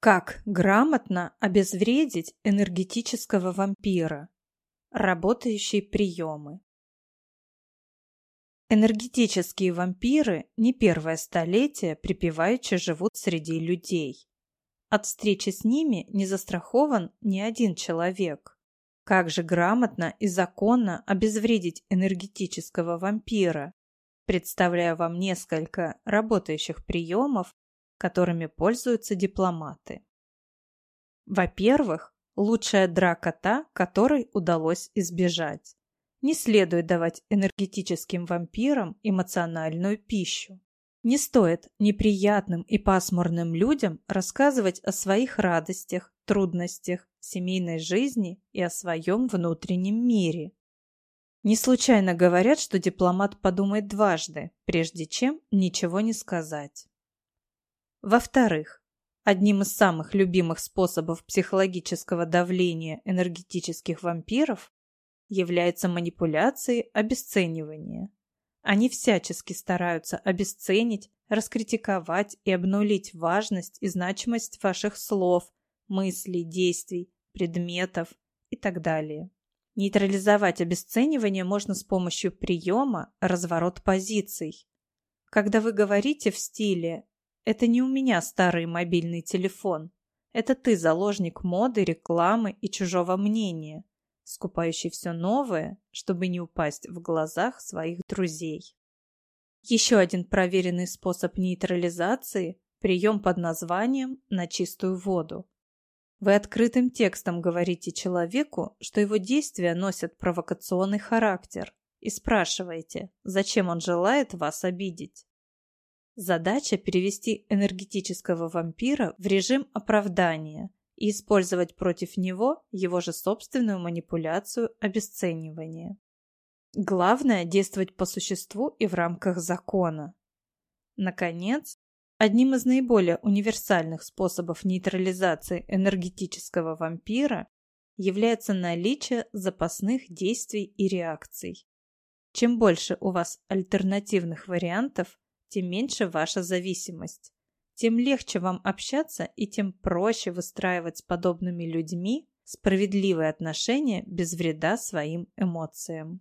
Как грамотно обезвредить энергетического вампира? Работающие приемы. Энергетические вампиры не первое столетие припеваючи живут среди людей. От встречи с ними не застрахован ни один человек. Как же грамотно и законно обезвредить энергетического вампира? Представляю вам несколько работающих приемов, которыми пользуются дипломаты. Во-первых, лучшая драка та, которой удалось избежать. Не следует давать энергетическим вампирам эмоциональную пищу. Не стоит неприятным и пасмурным людям рассказывать о своих радостях, трудностях, семейной жизни и о своем внутреннем мире. Не случайно говорят, что дипломат подумает дважды, прежде чем ничего не сказать. Во-вторых, одним из самых любимых способов психологического давления энергетических вампиров является манипуляции обесценивания. Они всячески стараются обесценить, раскритиковать и обнулить важность и значимость ваших слов, мыслей, действий, предметов и так далее. Нейтрализовать обесценивание можно с помощью приема «разворот позиций». Когда вы говорите в стиле это не у меня старый мобильный телефон. Это ты заложник моды, рекламы и чужого мнения, скупающий все новое, чтобы не упасть в глазах своих друзей. Еще один проверенный способ нейтрализации – прием под названием «на чистую воду». Вы открытым текстом говорите человеку, что его действия носят провокационный характер, и спрашиваете, зачем он желает вас обидеть. Задача – перевести энергетического вампира в режим оправдания и использовать против него его же собственную манипуляцию обесценивания. Главное – действовать по существу и в рамках закона. Наконец, одним из наиболее универсальных способов нейтрализации энергетического вампира является наличие запасных действий и реакций. Чем больше у вас альтернативных вариантов, тем меньше ваша зависимость. Тем легче вам общаться и тем проще выстраивать с подобными людьми справедливые отношения без вреда своим эмоциям.